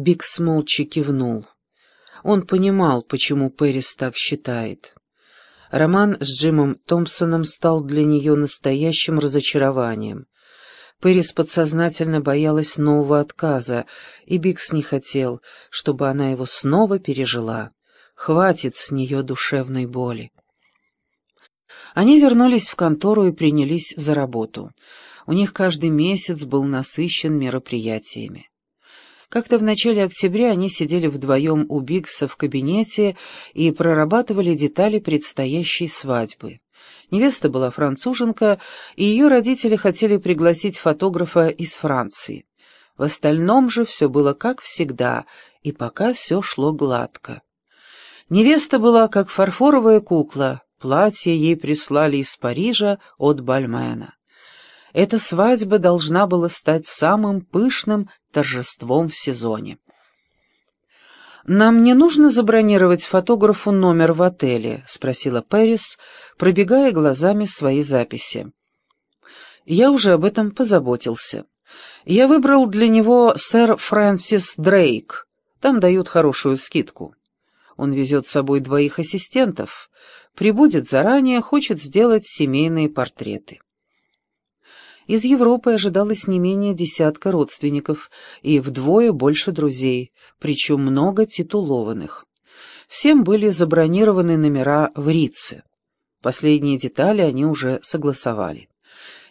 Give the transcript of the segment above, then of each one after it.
Бикс молча кивнул. Он понимал, почему Пэрис так считает. Роман с Джимом Томпсоном стал для нее настоящим разочарованием. Пэрис подсознательно боялась нового отказа, и Бикс не хотел, чтобы она его снова пережила. Хватит с нее душевной боли. Они вернулись в контору и принялись за работу. У них каждый месяц был насыщен мероприятиями. Как-то в начале октября они сидели вдвоем у Бигса в кабинете и прорабатывали детали предстоящей свадьбы. Невеста была француженка, и ее родители хотели пригласить фотографа из Франции. В остальном же все было как всегда, и пока все шло гладко. Невеста была как фарфоровая кукла, платье ей прислали из Парижа от Бальмена. Эта свадьба должна была стать самым пышным торжеством в сезоне. «Нам не нужно забронировать фотографу номер в отеле?» — спросила Пэрис, пробегая глазами свои записи. «Я уже об этом позаботился. Я выбрал для него сэр Фрэнсис Дрейк. Там дают хорошую скидку. Он везет с собой двоих ассистентов, прибудет заранее, хочет сделать семейные портреты». Из Европы ожидалось не менее десятка родственников и вдвое больше друзей, причем много титулованных. Всем были забронированы номера в Рице. Последние детали они уже согласовали.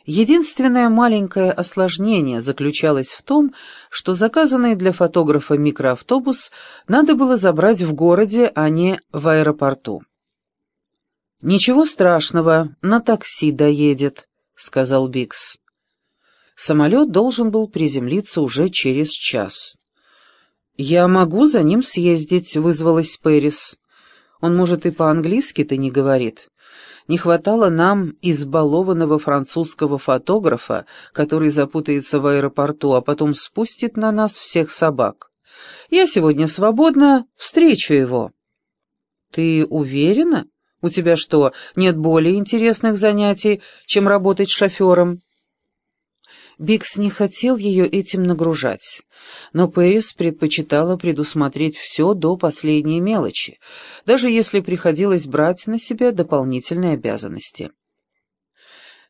Единственное маленькое осложнение заключалось в том, что заказанный для фотографа микроавтобус надо было забрать в городе, а не в аэропорту. «Ничего страшного, на такси доедет», — сказал Бикс. Самолет должен был приземлиться уже через час. «Я могу за ним съездить», — вызвалась Пэрис. «Он, может, и по-английски-то не говорит. Не хватало нам избалованного французского фотографа, который запутается в аэропорту, а потом спустит на нас всех собак. Я сегодня свободна, встречу его». «Ты уверена? У тебя что, нет более интересных занятий, чем работать шофером?» Бикс не хотел ее этим нагружать, но Пэрис предпочитала предусмотреть все до последней мелочи, даже если приходилось брать на себя дополнительные обязанности.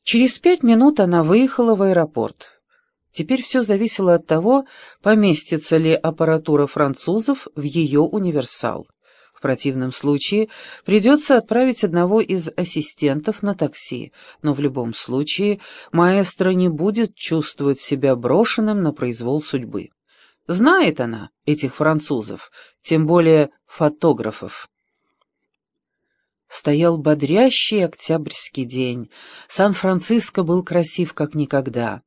Через пять минут она выехала в аэропорт. Теперь все зависело от того, поместится ли аппаратура французов в ее универсал. В противном случае придется отправить одного из ассистентов на такси, но в любом случае маэстро не будет чувствовать себя брошенным на произвол судьбы. Знает она этих французов, тем более фотографов. Стоял бодрящий октябрьский день. Сан-Франциско был красив как никогда.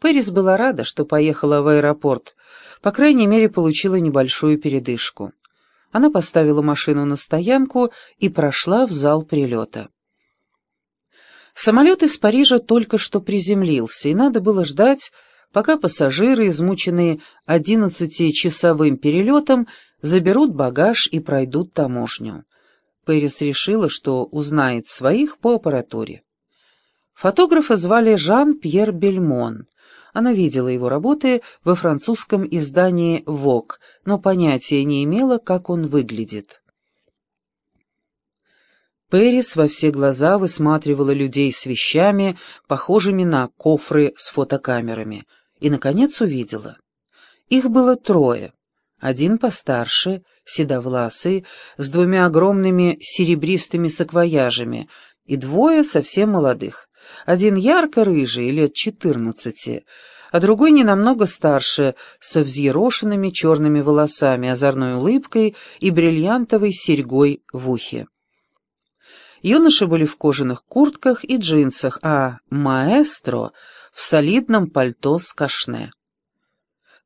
Пэрис была рада, что поехала в аэропорт, по крайней мере, получила небольшую передышку. Она поставила машину на стоянку и прошла в зал прилета. Самолет из Парижа только что приземлился, и надо было ждать, пока пассажиры, измученные одиннадцатичасовым перелетом, заберут багаж и пройдут таможню. Пэрис решила, что узнает своих по аппаратуре. Фотографа звали Жан-Пьер Бельмон. Она видела его работы во французском издании «Вок», но понятия не имела, как он выглядит. Пэрис во все глаза высматривала людей с вещами, похожими на кофры с фотокамерами, и, наконец, увидела. Их было трое. Один постарше, седовласый, с двумя огромными серебристыми саквояжами, и двое совсем молодых. Один ярко-рыжий, лет четырнадцати, а другой не намного старше, со взъерошенными черными волосами, озорной улыбкой и бриллиантовой серьгой в ухе. Юноши были в кожаных куртках и джинсах, а маэстро — в солидном пальто с кашне.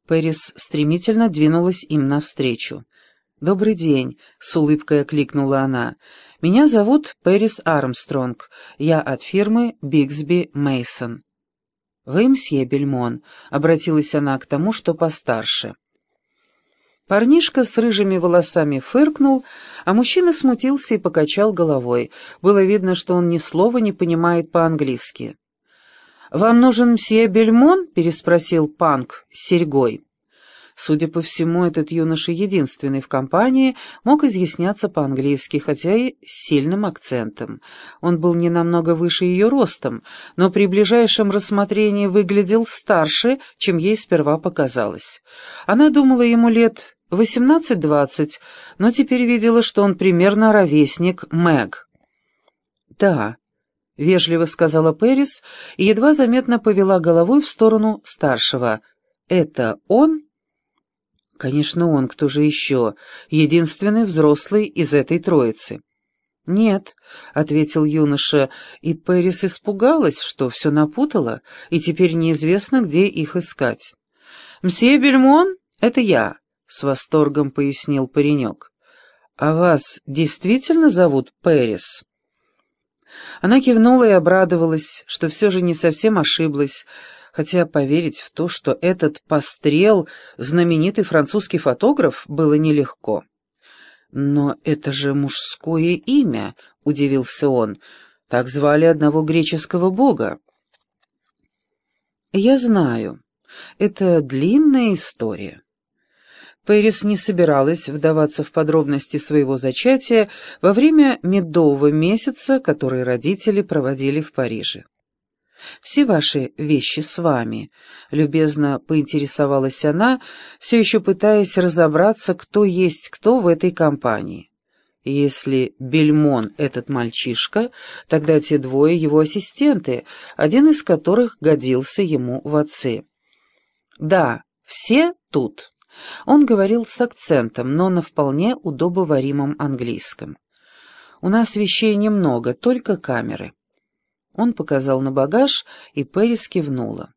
Пэрис стремительно двинулась им навстречу. «Добрый день», — с улыбкой окликнула она. «Меня зовут Пэрис Армстронг. Я от фирмы Бигсби Мейсон». «Вы, мсье Бельмон», — обратилась она к тому, что постарше. Парнишка с рыжими волосами фыркнул, а мужчина смутился и покачал головой. Было видно, что он ни слова не понимает по-английски. «Вам нужен мсье Бельмон?» — переспросил Панк с серьгой. Судя по всему, этот юноша единственный в компании мог изъясняться по-английски, хотя и с сильным акцентом. Он был не намного выше ее ростом, но при ближайшем рассмотрении выглядел старше, чем ей сперва показалось. Она думала ему лет восемнадцать-двадцать, но теперь видела, что он примерно ровесник Мэг. «Да», — вежливо сказала Пэрис и едва заметно повела головой в сторону старшего. «Это он?» Конечно, он, кто же еще, единственный взрослый из этой троицы. «Нет», — ответил юноша, и Пэрис испугалась, что все напутала, и теперь неизвестно, где их искать. «Мсье Бельмон, это я», — с восторгом пояснил паренек. «А вас действительно зовут Пэрис?» Она кивнула и обрадовалась, что все же не совсем ошиблась, хотя поверить в то, что этот пострел — знаменитый французский фотограф, было нелегко. «Но это же мужское имя», — удивился он. «Так звали одного греческого бога». «Я знаю. Это длинная история». Пэрис не собиралась вдаваться в подробности своего зачатия во время медового месяца, который родители проводили в Париже. «Все ваши вещи с вами», — любезно поинтересовалась она, все еще пытаясь разобраться, кто есть кто в этой компании. Если Бельмон — этот мальчишка, тогда те двое его ассистенты, один из которых годился ему в отцы. «Да, все тут». Он говорил с акцентом, но на вполне удобоваримом английском. «У нас вещей немного, только камеры». Он показал на багаж, и Пэрис кивнула.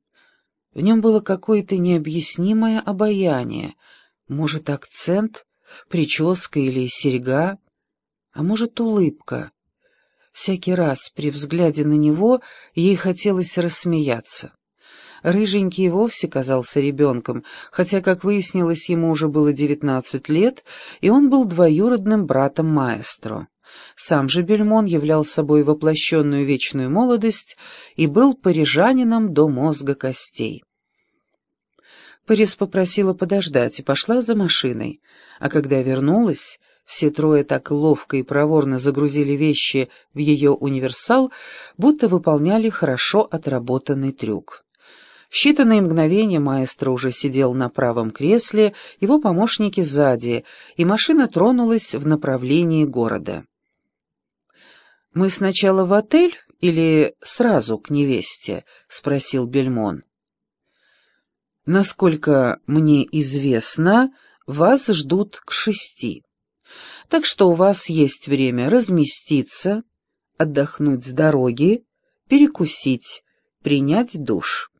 В нем было какое-то необъяснимое обаяние. Может, акцент, прическа или серьга, а может, улыбка. Всякий раз при взгляде на него ей хотелось рассмеяться. Рыженький вовсе казался ребенком, хотя, как выяснилось, ему уже было девятнадцать лет, и он был двоюродным братом маэстро. Сам же Бельмон являл собой воплощенную вечную молодость и был парижанином до мозга костей. Парис попросила подождать и пошла за машиной, а когда вернулась, все трое так ловко и проворно загрузили вещи в ее универсал, будто выполняли хорошо отработанный трюк. В считанные мгновения маэстро уже сидел на правом кресле, его помощники сзади, и машина тронулась в направлении города. «Мы сначала в отель или сразу к невесте?» — спросил Бельмон. «Насколько мне известно, вас ждут к шести. Так что у вас есть время разместиться, отдохнуть с дороги, перекусить, принять душ».